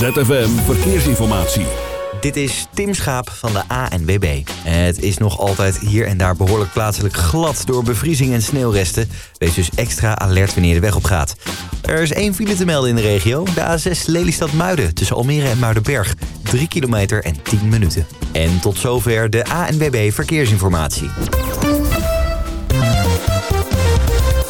ZFM Verkeersinformatie. Dit is Tim Schaap van de ANWB. Het is nog altijd hier en daar behoorlijk plaatselijk glad door bevriezing en sneeuwresten. Wees dus extra alert wanneer je de weg op gaat. Er is één file te melden in de regio. De A6 Lelystad-Muiden tussen Almere en Muidenberg. 3 kilometer en 10 minuten. En tot zover de ANWB Verkeersinformatie.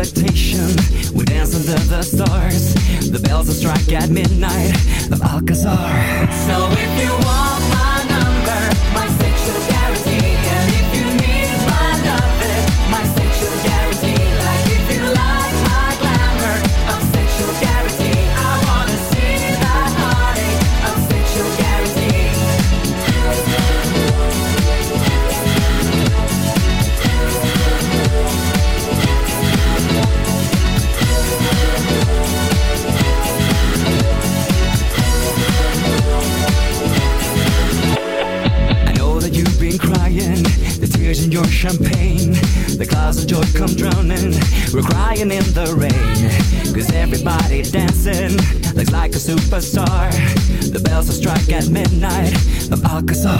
Expectation, we dance under the stars. The bells will strike at midnight of Alcazar. So if you want at midnight of Alcazar. So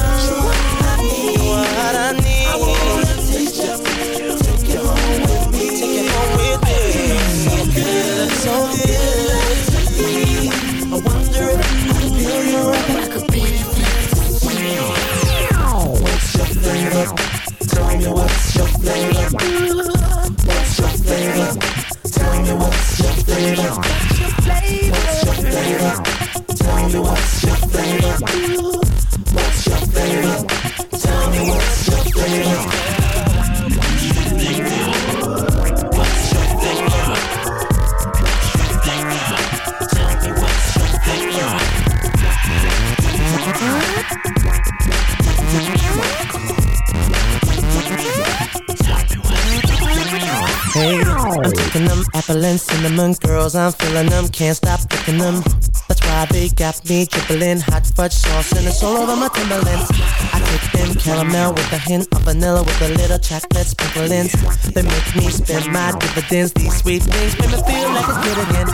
cinnamon girls. I'm feeling them, can't stop picking them. That's why they got me dribbling hot fudge sauce and it's all over my Timberlands. I take them caramel with a hint of vanilla with a little chocolate sprinkle in. They make me spend my dividends. These sweet things make me feel like it's good again.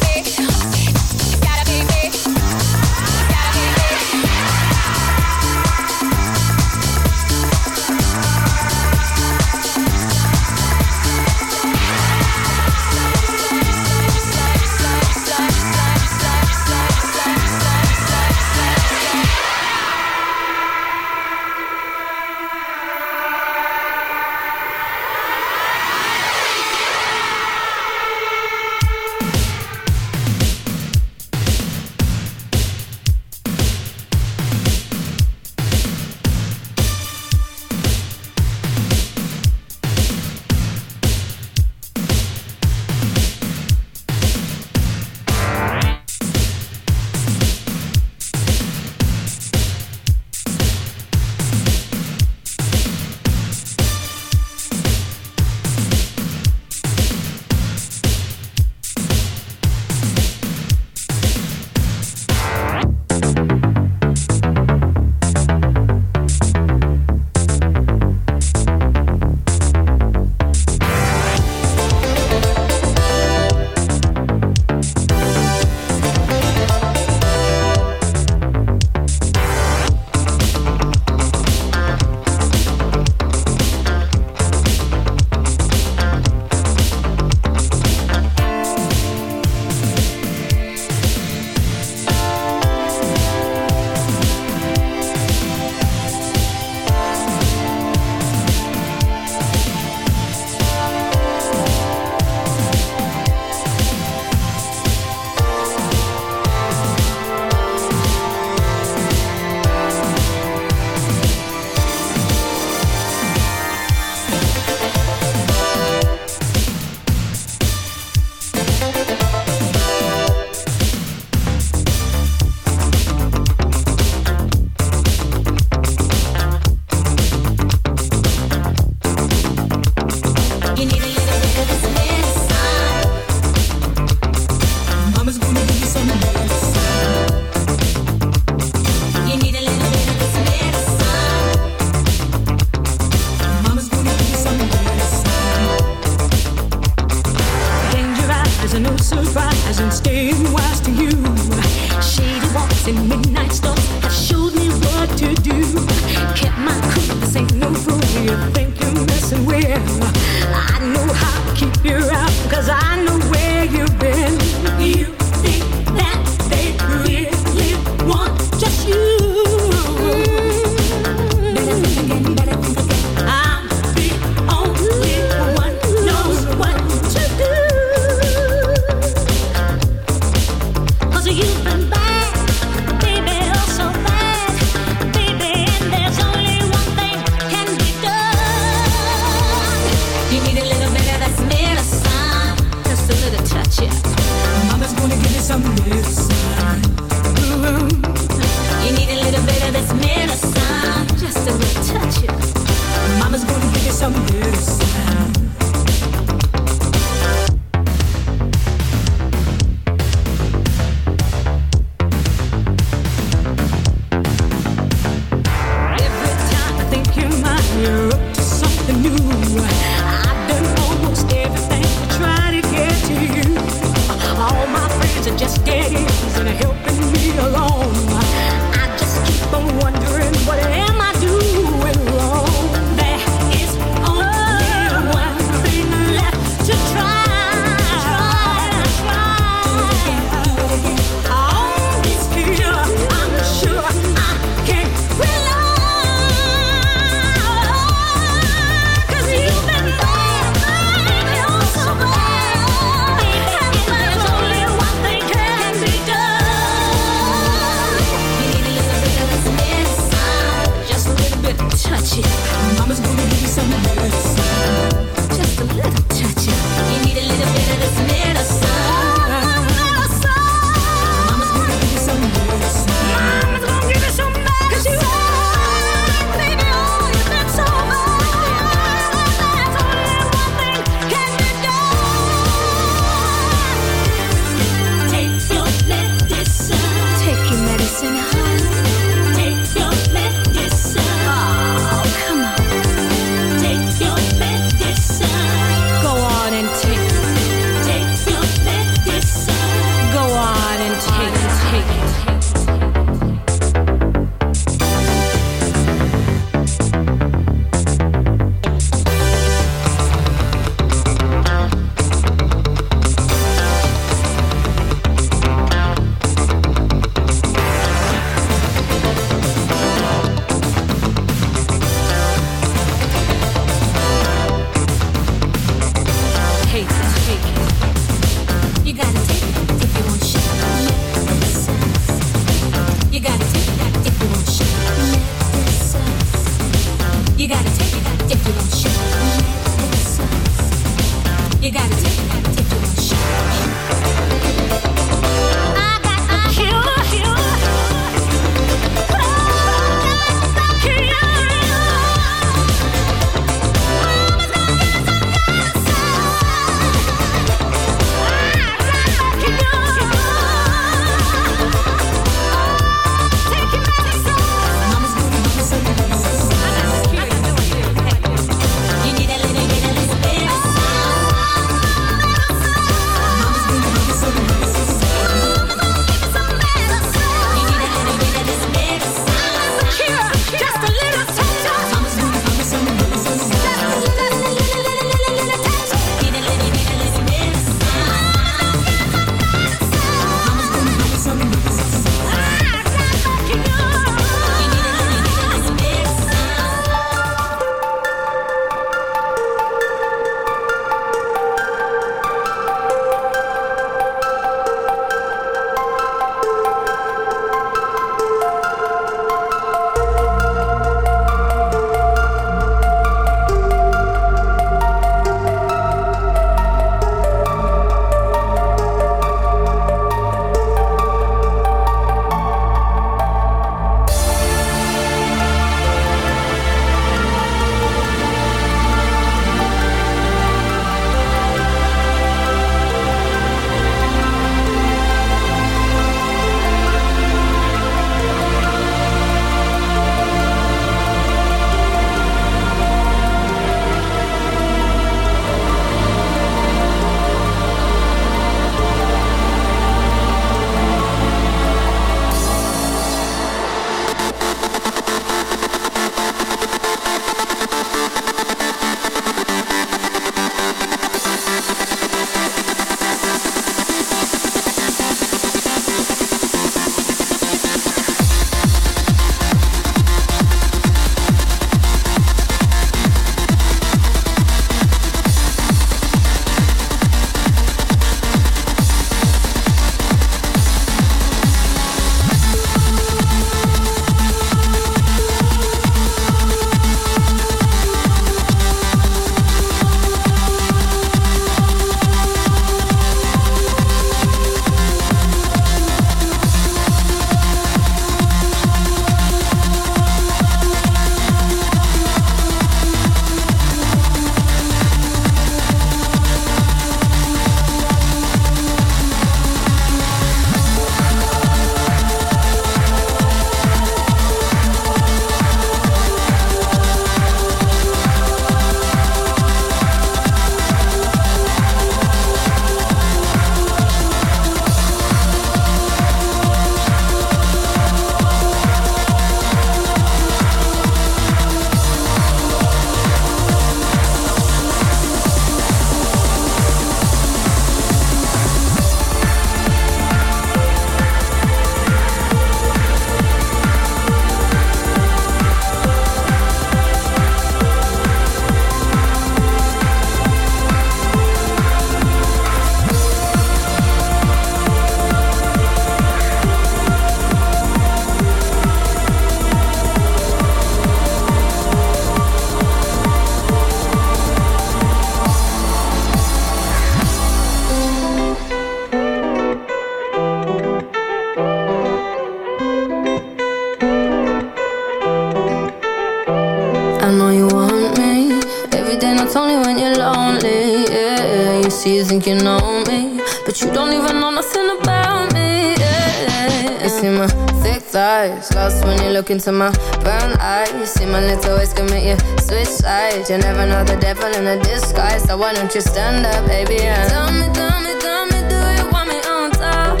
Think you know me, but you don't even know nothing about me. Yeah. You see my thick thighs, lost when you look into my brown eyes. You see my little ways make you switch sides. You never know the devil in a disguise, so why don't you stand up, baby? And tell me, tell me, tell me, do you want me on top?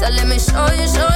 So let me show you, show you.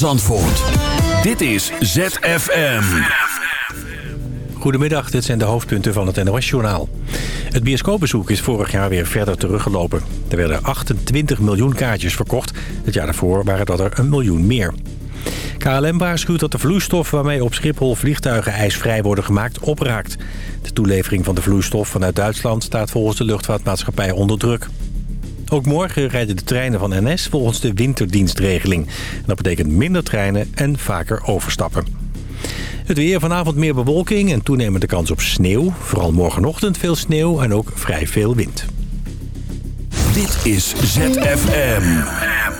Zandvoort. Dit is ZFM. Goedemiddag, dit zijn de hoofdpunten van het NOS-journaal. Het bioscoopbezoek is vorig jaar weer verder teruggelopen. Er werden 28 miljoen kaartjes verkocht. Het jaar daarvoor waren dat er een miljoen meer. KLM waarschuwt dat de vloeistof waarmee op Schiphol vliegtuigen ijsvrij worden gemaakt opraakt. De toelevering van de vloeistof vanuit Duitsland staat volgens de luchtvaartmaatschappij onder druk. Ook morgen rijden de treinen van NS volgens de winterdienstregeling. En dat betekent minder treinen en vaker overstappen. Het weer vanavond meer bewolking en toenemende kans op sneeuw. Vooral morgenochtend veel sneeuw en ook vrij veel wind. Dit is ZFM.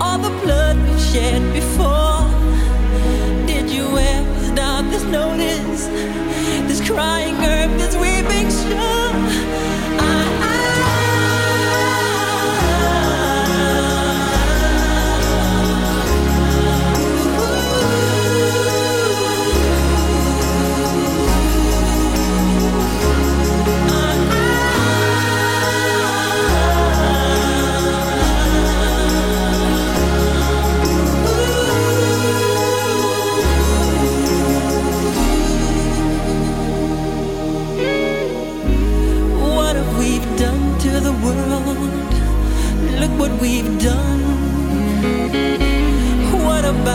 all the blood we've shed before? Did you ever stop this notice? This crying earth, this weeping shore?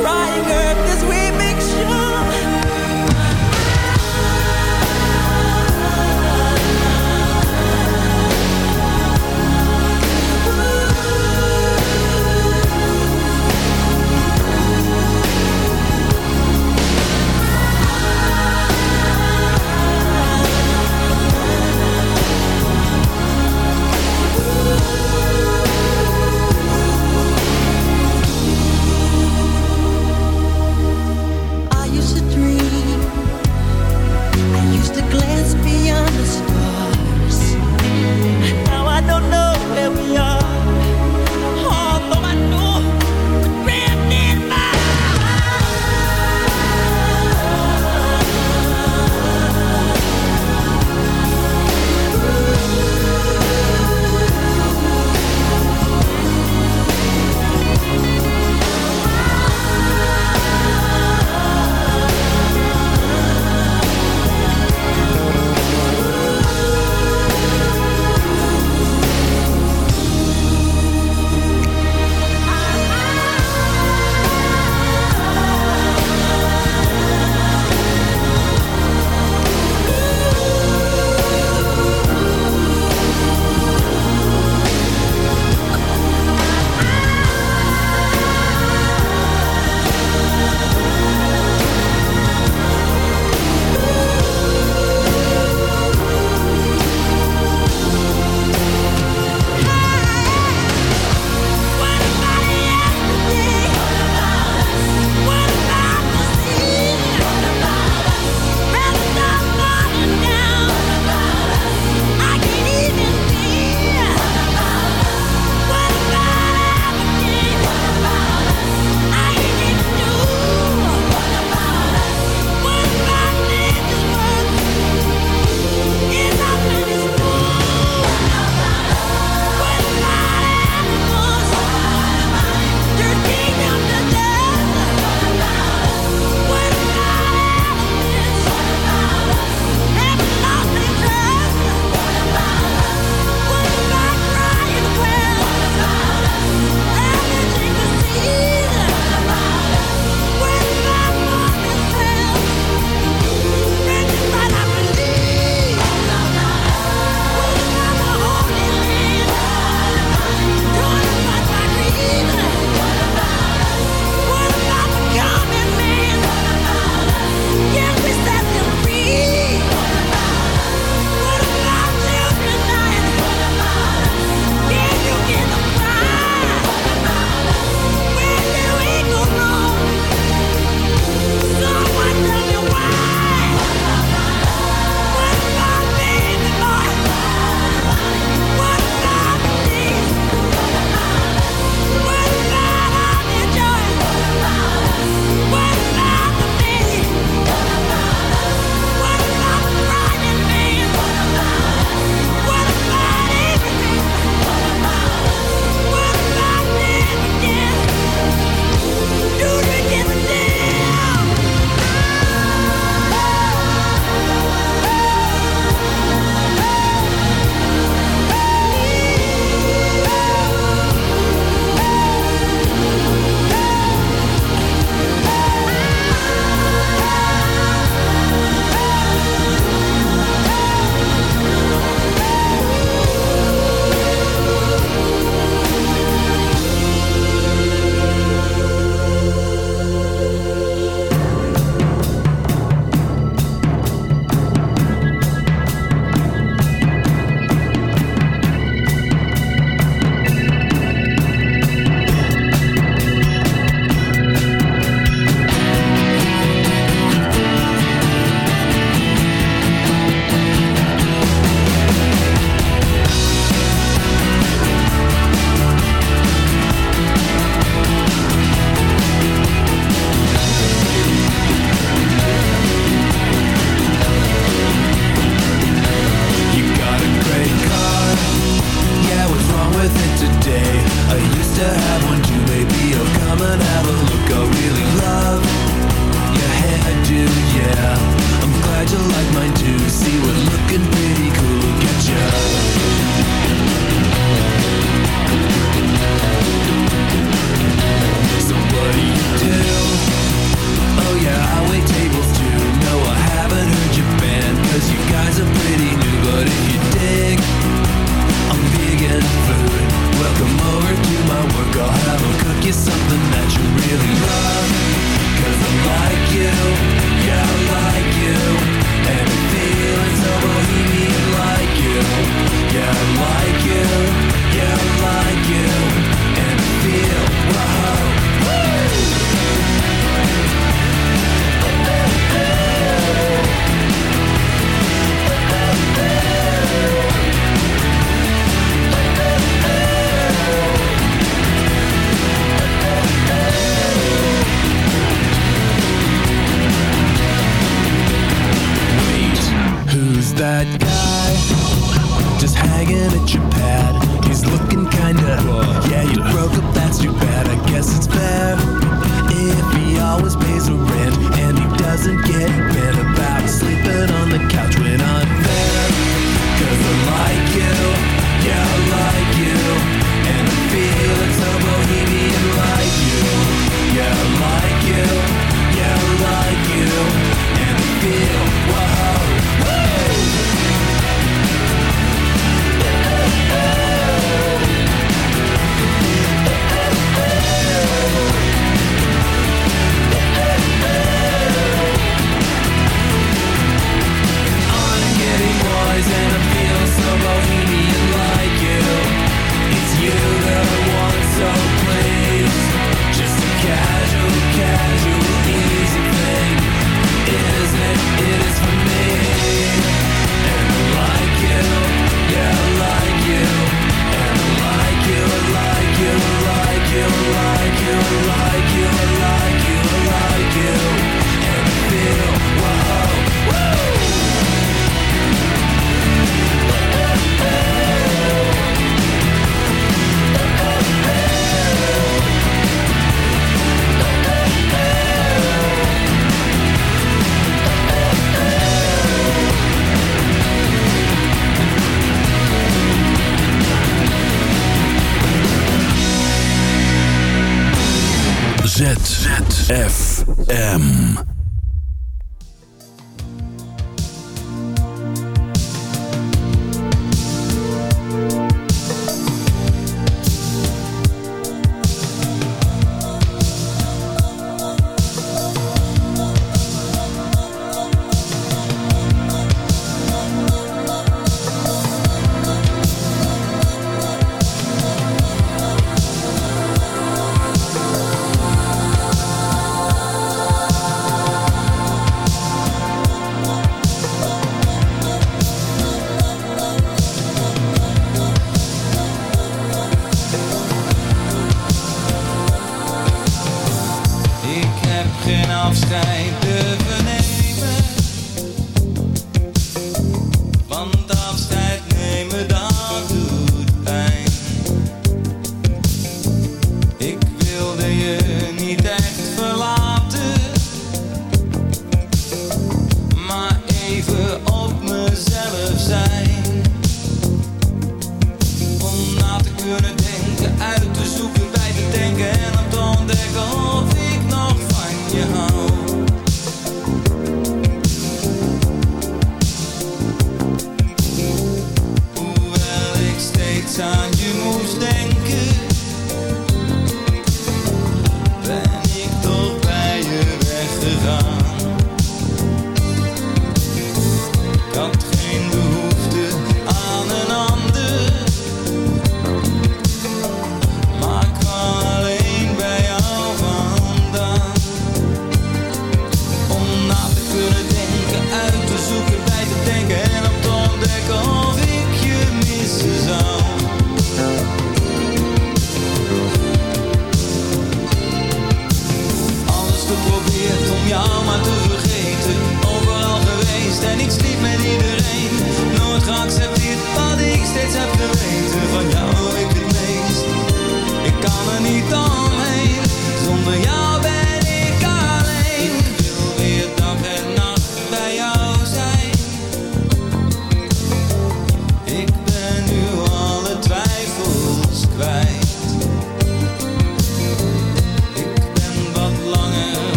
crying earth, this weeping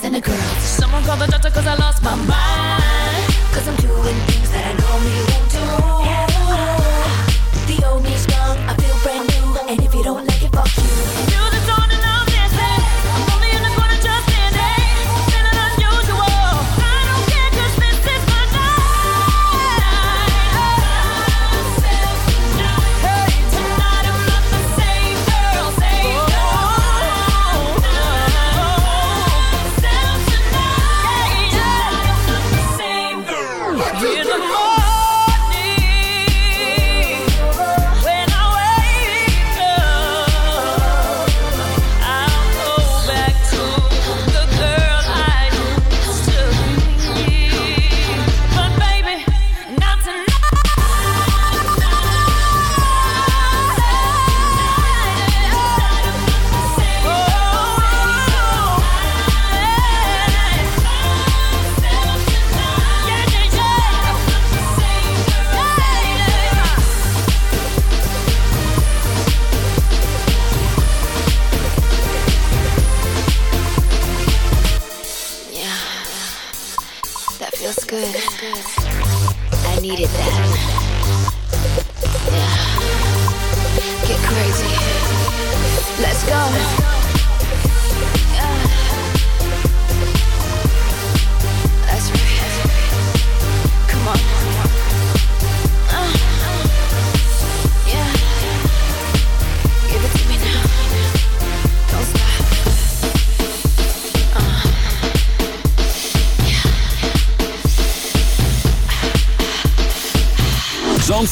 boys and the girls. Someone call the doctor cause I lost my mind. Cause I'm doing things that I normally won't do. The old me's gone, I feel brand new. And if you don't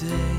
Day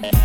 classic.